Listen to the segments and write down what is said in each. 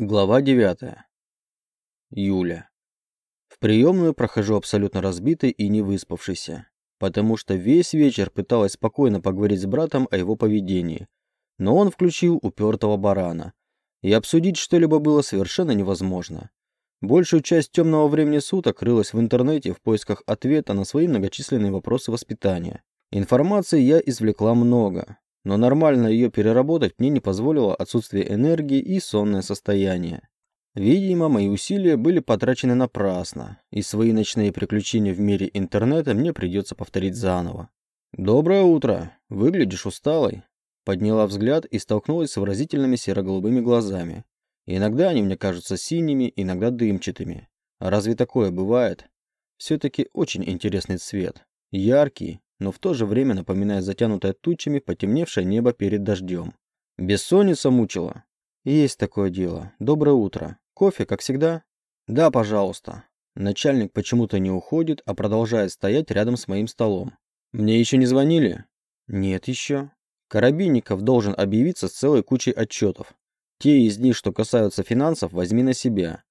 Глава 9. Юля. В приемную прохожу абсолютно разбитый и не выспавшийся, потому что весь вечер пыталась спокойно поговорить с братом о его поведении, но он включил упертого барана, и обсудить что-либо было совершенно невозможно. Большую часть темного времени суток рылась в интернете в поисках ответа на свои многочисленные вопросы воспитания. Информации я извлекла много, но нормально ее переработать мне не позволило отсутствие энергии и сонное состояние. Видимо, мои усилия были потрачены напрасно, и свои ночные приключения в мире интернета мне придется повторить заново. «Доброе утро! Выглядишь усталой?» Подняла взгляд и столкнулась с выразительными серо-голубыми глазами. Иногда они мне кажутся синими, иногда дымчатыми. А разве такое бывает? Все-таки очень интересный цвет. Яркий, но в то же время напоминая затянутое тучами потемневшее небо перед дождем. Бессонница мучила. Есть такое дело. Доброе утро. Кофе, как всегда? Да, пожалуйста. Начальник почему-то не уходит, а продолжает стоять рядом с моим столом. Мне еще не звонили? Нет еще. Коробейников должен объявиться с целой кучей отчетов. Те из них, что касаются финансов, возьми на себя.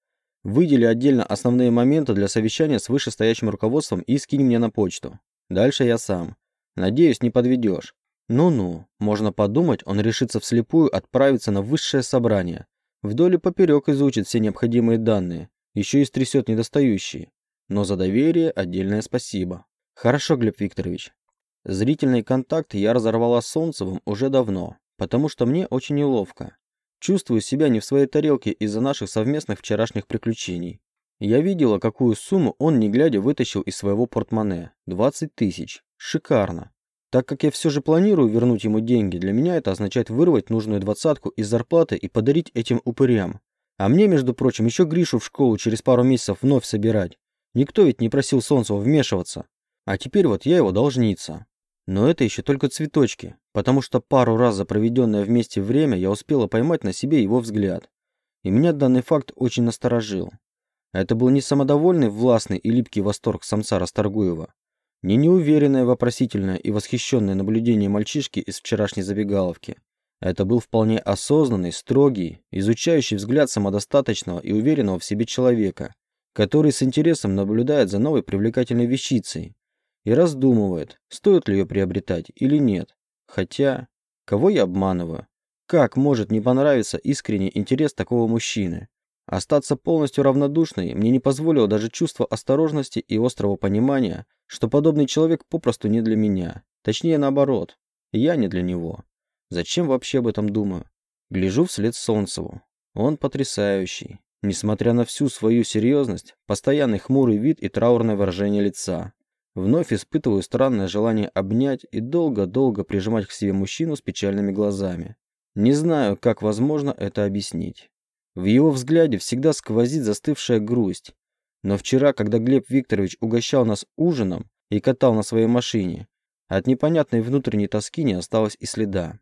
Выдели отдельно основные моменты для совещания с вышестоящим руководством и скинь мне на почту. Дальше я сам. Надеюсь, не подведешь. Ну-ну, можно подумать, он решится вслепую отправиться на высшее собрание. Вдоль и поперек изучит все необходимые данные, еще и стрясет недостающие. Но за доверие отдельное спасибо. Хорошо, Глеб Викторович. Зрительный контакт я разорвала с Солнцевым уже давно, потому что мне очень неловко. Чувствую себя не в своей тарелке из-за наших совместных вчерашних приключений. Я видела, какую сумму он, не глядя, вытащил из своего портмоне. 20 тысяч. Шикарно. Так как я все же планирую вернуть ему деньги, для меня это означает вырвать нужную двадцатку из зарплаты и подарить этим упырям. А мне, между прочим, еще Гришу в школу через пару месяцев вновь собирать. Никто ведь не просил Солнцева вмешиваться. А теперь вот я его должница. Но это еще только цветочки, потому что пару раз за проведенное вместе время я успела поймать на себе его взгляд. И меня данный факт очень насторожил. Это был не самодовольный, властный и липкий восторг самца Расторгуева, не неуверенное, вопросительное и восхищенное наблюдение мальчишки из вчерашней забегаловки. Это был вполне осознанный, строгий, изучающий взгляд самодостаточного и уверенного в себе человека, который с интересом наблюдает за новой привлекательной вещицей и раздумывает, стоит ли ее приобретать или нет. Хотя, кого я обманываю? Как может не понравиться искренний интерес такого мужчины? Остаться полностью равнодушной мне не позволило даже чувство осторожности и острого понимания, что подобный человек попросту не для меня. Точнее, наоборот. Я не для него. Зачем вообще об этом думаю? Гляжу вслед Солнцеву. Он потрясающий. Несмотря на всю свою серьезность, постоянный хмурый вид и траурное выражение лица. Вновь испытываю странное желание обнять и долго-долго прижимать к себе мужчину с печальными глазами. Не знаю, как возможно это объяснить. В его взгляде всегда сквозит застывшая грусть. Но вчера, когда Глеб Викторович угощал нас ужином и катал на своей машине, от непонятной внутренней тоски не осталось и следа.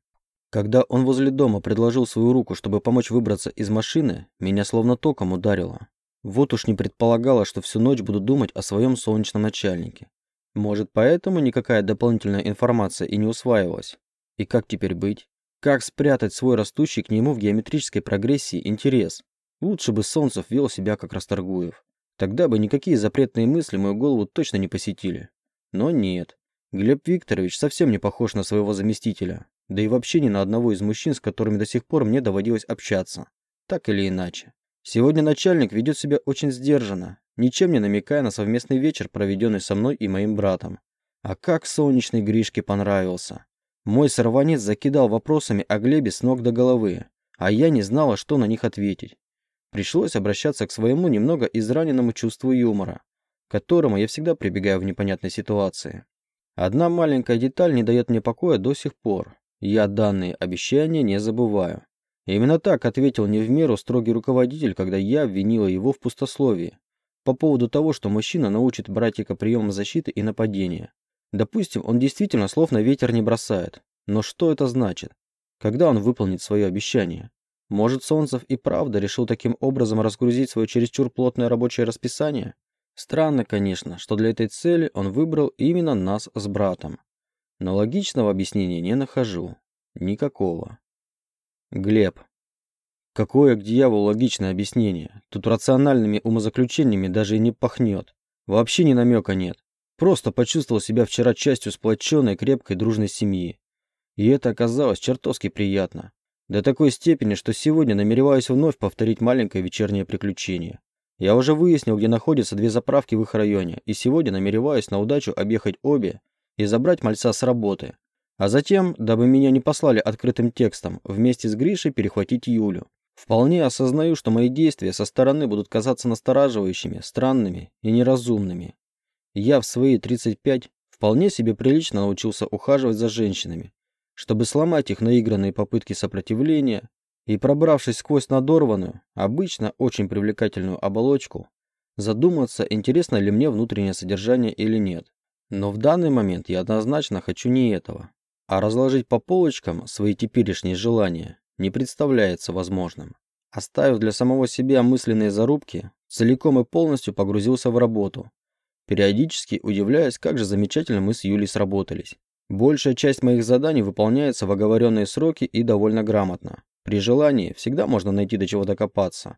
Когда он возле дома предложил свою руку, чтобы помочь выбраться из машины, меня словно током ударило. Вот уж не предполагала, что всю ночь буду думать о своем солнечном начальнике. Может, поэтому никакая дополнительная информация и не усваивалась? И как теперь быть? Как спрятать свой растущий к нему в геометрической прогрессии интерес? Лучше бы Солнцев вел себя как Расторгуев. Тогда бы никакие запретные мысли мою голову точно не посетили. Но нет. Глеб Викторович совсем не похож на своего заместителя. Да и вообще ни на одного из мужчин, с которыми до сих пор мне доводилось общаться. Так или иначе. Сегодня начальник ведет себя очень сдержанно, ничем не намекая на совместный вечер, проведенный со мной и моим братом. А как солнечный Гришке понравился. Мой сорванец закидал вопросами о Глебе с ног до головы, а я не знала, что на них ответить. Пришлось обращаться к своему немного израненному чувству юмора, к которому я всегда прибегаю в непонятной ситуации. Одна маленькая деталь не дает мне покоя до сих пор. Я данные обещания не забываю. именно так ответил не в меру строгий руководитель, когда я обвинила его в пустословии по поводу того, что мужчина научит братика приемам защиты и нападения. Допустим, он действительно слов на ветер не бросает. Но что это значит? Когда он выполнит свое обещание? Может, Солнцев и правда решил таким образом разгрузить свое чересчур плотное рабочее расписание? Странно, конечно, что для этой цели он выбрал именно нас с братом. Но логичного объяснения не нахожу. Никакого. Глеб. Какое к дьяволу логичное объяснение? Тут рациональными умозаключениями даже и не пахнет. Вообще ни намека нет. Просто почувствовал себя вчера частью сплоченной, крепкой, дружной семьи. И это оказалось чертовски приятно. До такой степени, что сегодня намереваюсь вновь повторить маленькое вечернее приключение. Я уже выяснил, где находятся две заправки в их районе, и сегодня намереваюсь на удачу объехать обе и забрать мальца с работы. А затем, дабы меня не послали открытым текстом, вместе с Гришей перехватить Юлю. Вполне осознаю, что мои действия со стороны будут казаться настораживающими, странными и неразумными. Я в свои 35 вполне себе прилично научился ухаживать за женщинами, чтобы сломать их наигранные попытки сопротивления и, пробравшись сквозь надорванную, обычно очень привлекательную оболочку, задуматься, интересно ли мне внутреннее содержание или нет. Но в данный момент я однозначно хочу не этого, а разложить по полочкам свои теперешние желания не представляется возможным. Оставив для самого себя мысленные зарубки, целиком и полностью погрузился в работу, периодически удивляясь, как же замечательно мы с Юлей сработались. Большая часть моих заданий выполняется в оговоренные сроки и довольно грамотно. При желании всегда можно найти до чего докопаться.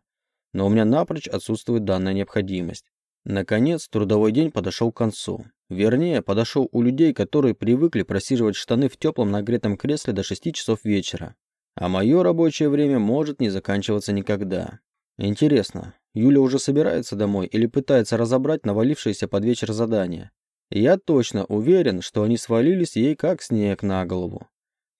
Но у меня напрочь отсутствует данная необходимость. Наконец, трудовой день подошел к концу. Вернее, подошел у людей, которые привыкли просиживать штаны в теплом нагретом кресле до 6 часов вечера. А мое рабочее время может не заканчиваться никогда. Интересно, Юля уже собирается домой или пытается разобрать навалившиеся под вечер задания? Я точно уверен, что они свалились ей как снег на голову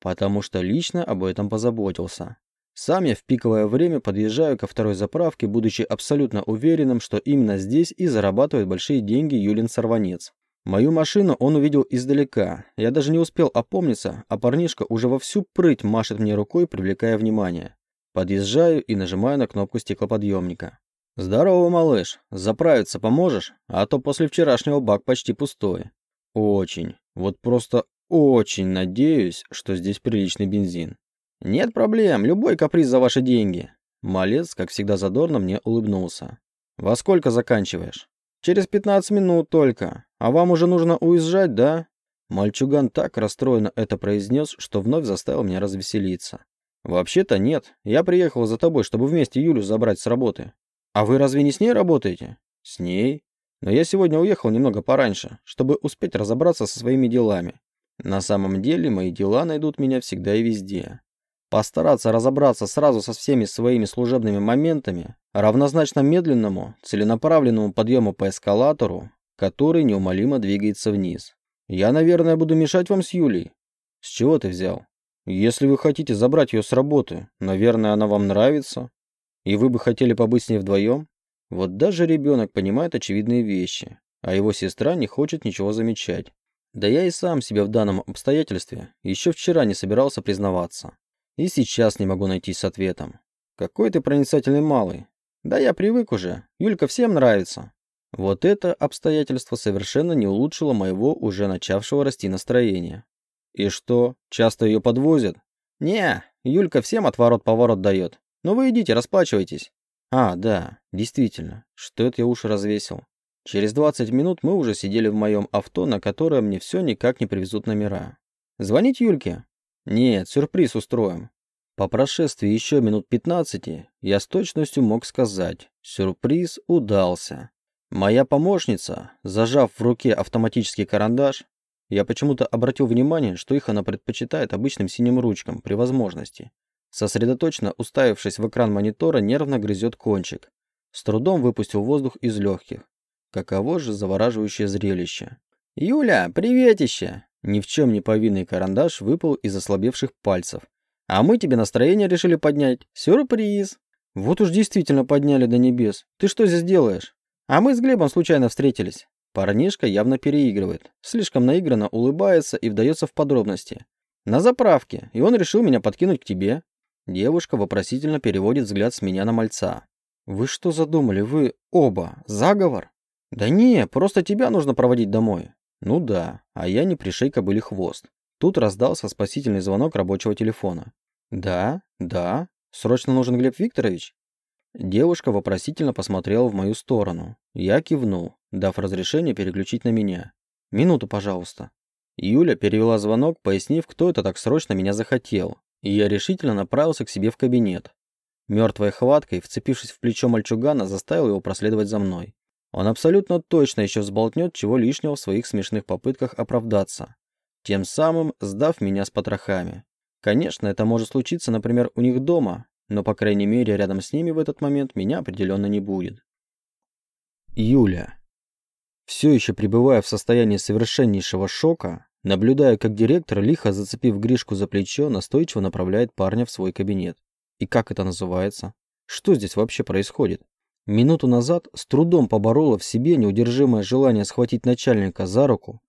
потому что лично об этом позаботился. Сам я в пиковое время подъезжаю ко второй заправке, будучи абсолютно уверенным, что именно здесь и зарабатывает большие деньги Юлин Сорванец. Мою машину он увидел издалека. Я даже не успел опомниться, а парнишка уже во всю прыть машет мне рукой, привлекая внимание. Подъезжаю и нажимаю на кнопку стеклоподъемника. «Здорово, малыш. Заправиться поможешь? А то после вчерашнего бак почти пустой». «Очень. Вот просто очень надеюсь, что здесь приличный бензин. Нет проблем, любой каприз за ваши деньги. Малец, как всегда задорно, мне улыбнулся. Во сколько заканчиваешь? Через 15 минут только. А вам уже нужно уезжать, да? Мальчуган так расстроенно это произнес, что вновь заставил меня развеселиться. Вообще-то нет. Я приехал за тобой, чтобы вместе Юлю забрать с работы. А вы разве не с ней работаете? С ней. Но я сегодня уехал немного пораньше, чтобы успеть разобраться со своими делами. На самом деле мои дела найдут меня всегда и везде. Постараться разобраться сразу со всеми своими служебными моментами равнозначно медленному, целенаправленному подъему по эскалатору, который неумолимо двигается вниз. Я, наверное, буду мешать вам с Юлей. С чего ты взял? Если вы хотите забрать ее с работы, наверное, она вам нравится, и вы бы хотели побыть с ней вдвоем? Вот даже ребенок понимает очевидные вещи, а его сестра не хочет ничего замечать. Да я и сам себе в данном обстоятельстве еще вчера не собирался признаваться. И сейчас не могу найти с ответом. Какой ты проницательный малый. Да я привык уже. Юлька всем нравится. Вот это обстоятельство совершенно не улучшило моего уже начавшего расти настроения. И что, часто ее подвозят? Не, Юлька всем отворот-поворот дает. Ну вы идите, расплачивайтесь. А, да, действительно, что это я уши развесил. Через 20 минут мы уже сидели в моем авто, на которое мне все никак не привезут номера. Звонить Юльке? Нет, сюрприз устроим. По прошествии еще минут 15 я с точностью мог сказать, сюрприз удался. Моя помощница, зажав в руке автоматический карандаш, я почему-то обратил внимание, что их она предпочитает обычным синим ручкам при возможности. Сосредоточенно уставившись в экран монитора, нервно грызет кончик. С трудом выпустил воздух из легких. Каково же завораживающее зрелище. «Юля, приветище!» Ни в чем не повинный карандаш выпал из ослабевших пальцев. «А мы тебе настроение решили поднять. Сюрприз!» «Вот уж действительно подняли до небес. Ты что здесь делаешь?» «А мы с Глебом случайно встретились». Парнишка явно переигрывает. Слишком наигранно улыбается и вдается в подробности. «На заправке, и он решил меня подкинуть к тебе». Девушка вопросительно переводит взгляд с меня на мальца. «Вы что задумали? Вы оба? Заговор?» «Да не, просто тебя нужно проводить домой». «Ну да, а я не пришей кобыли хвост». Тут раздался спасительный звонок рабочего телефона. «Да, да, срочно нужен Глеб Викторович?» Девушка вопросительно посмотрела в мою сторону. Я кивнул, дав разрешение переключить на меня. «Минуту, пожалуйста». Юля перевела звонок, пояснив, кто это так срочно меня захотел, и я решительно направился к себе в кабинет. Мертвой хваткой, вцепившись в плечо мальчугана, заставил его проследовать за мной. Он абсолютно точно еще взболтнет чего лишнего в своих смешных попытках оправдаться, тем самым сдав меня с потрохами. Конечно, это может случиться, например, у них дома, но, по крайней мере, рядом с ними в этот момент меня определенно не будет. Юля. Все еще пребывая в состоянии совершеннейшего шока, наблюдая, как директор, лихо зацепив Гришку за плечо, настойчиво направляет парня в свой кабинет. И как это называется? Что здесь вообще происходит? Минуту назад с трудом поборола в себе неудержимое желание схватить начальника за руку,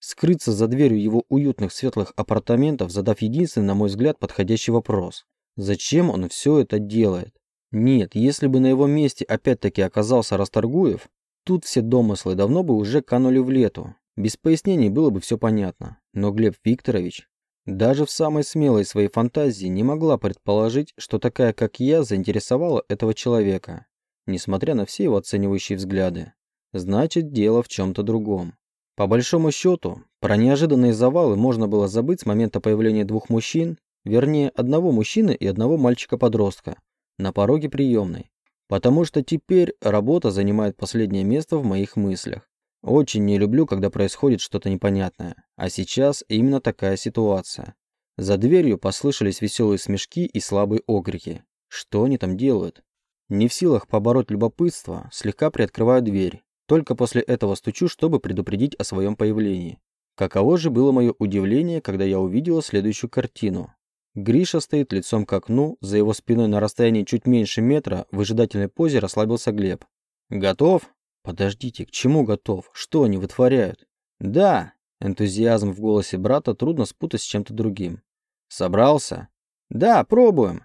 скрыться за дверью его уютных светлых апартаментов, задав единственный, на мой взгляд, подходящий вопрос. Зачем он все это делает? Нет, если бы на его месте опять-таки оказался Расторгуев, тут все домыслы давно бы уже канули в лету. Без пояснений было бы все понятно. Но Глеб Викторович даже в самой смелой своей фантазии не могла предположить, что такая, как я, заинтересовала этого человека, несмотря на все его оценивающие взгляды. Значит, дело в чем-то другом. По большому счету, про неожиданные завалы можно было забыть с момента появления двух мужчин, вернее, одного мужчины и одного мальчика-подростка, на пороге приемной. Потому что теперь работа занимает последнее место в моих мыслях. Очень не люблю, когда происходит что-то непонятное. А сейчас именно такая ситуация. За дверью послышались веселые смешки и слабые окрики. Что они там делают? Не в силах побороть любопытство, слегка приоткрываю дверь только после этого стучу, чтобы предупредить о своем появлении. Каково же было мое удивление, когда я увидела следующую картину. Гриша стоит лицом к окну, за его спиной на расстоянии чуть меньше метра в выжидательной позе расслабился Глеб. «Готов?» «Подождите, к чему готов? Что они вытворяют?» «Да!» Энтузиазм в голосе брата трудно спутать с чем-то другим. «Собрался?» «Да, пробуем!»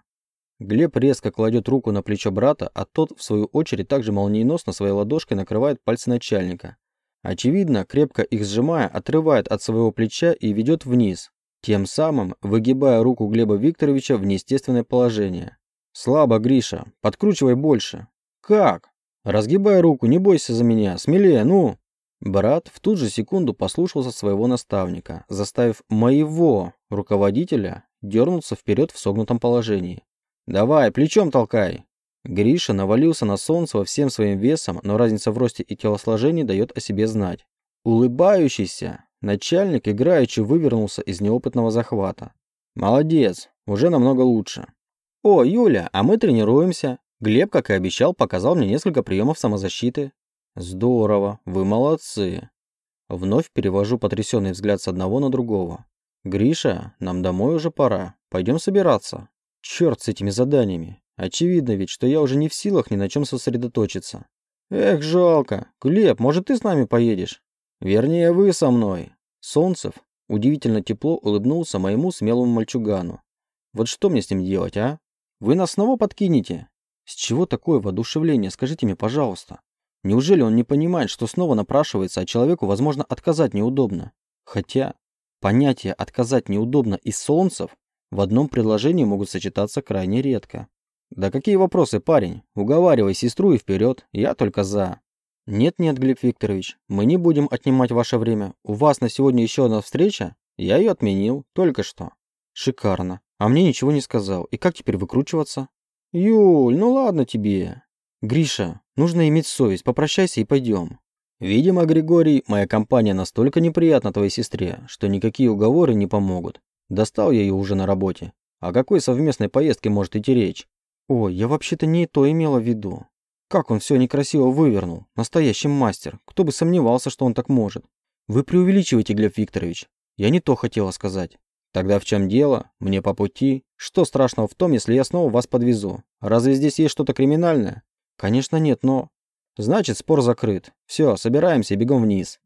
Глеб резко кладет руку на плечо брата, а тот, в свою очередь, также молниеносно своей ладошкой накрывает пальцы начальника. Очевидно, крепко их сжимая, отрывает от своего плеча и ведет вниз, тем самым выгибая руку Глеба Викторовича в неестественное положение. «Слабо, Гриша, подкручивай больше». «Как?» «Разгибай руку, не бойся за меня, смелее, ну!» Брат в ту же секунду послушался своего наставника, заставив моего руководителя дернуться вперед в согнутом положении. «Давай, плечом толкай!» Гриша навалился на Солнцева всем своим весом, но разница в росте и телосложении дает о себе знать. Улыбающийся, начальник играючи вывернулся из неопытного захвата. «Молодец, уже намного лучше». «О, Юля, а мы тренируемся. Глеб, как и обещал, показал мне несколько приемов самозащиты». «Здорово, вы молодцы». Вновь перевожу потрясенный взгляд с одного на другого. «Гриша, нам домой уже пора. Пойдем собираться». Черт с этими заданиями. Очевидно ведь, что я уже не в силах ни на чем сосредоточиться. Эх, жалко. Глеб, может, ты с нами поедешь? Вернее, вы со мной. Солнцев удивительно тепло улыбнулся моему смелому мальчугану. Вот что мне с ним делать, а? Вы нас снова подкинете? С чего такое воодушевление, скажите мне, пожалуйста? Неужели он не понимает, что снова напрашивается, а человеку, возможно, отказать неудобно? Хотя, понятие «отказать неудобно» из солнцев в одном предложении могут сочетаться крайне редко. Да какие вопросы, парень? Уговаривай сестру и вперед, я только за. Нет-нет, Глеб Викторович, мы не будем отнимать ваше время. У вас на сегодня еще одна встреча? Я ее отменил, только что. Шикарно. А мне ничего не сказал. И как теперь выкручиваться? Юль, ну ладно тебе. Гриша, нужно иметь совесть, попрощайся и пойдем. Видимо, Григорий, моя компания настолько неприятна твоей сестре, что никакие уговоры не помогут. Достал я ее уже на работе. О какой совместной поездке может идти речь? Ой, я вообще-то не то имела в виду. Как он все некрасиво вывернул. Настоящий мастер. Кто бы сомневался, что он так может. Вы преувеличиваете, Глеб Викторович. Я не то хотела сказать. Тогда в чем дело? Мне по пути. Что страшного в том, если я снова вас подвезу? Разве здесь есть что-то криминальное? Конечно нет, но... Значит, спор закрыт. Все, собираемся и бегом вниз.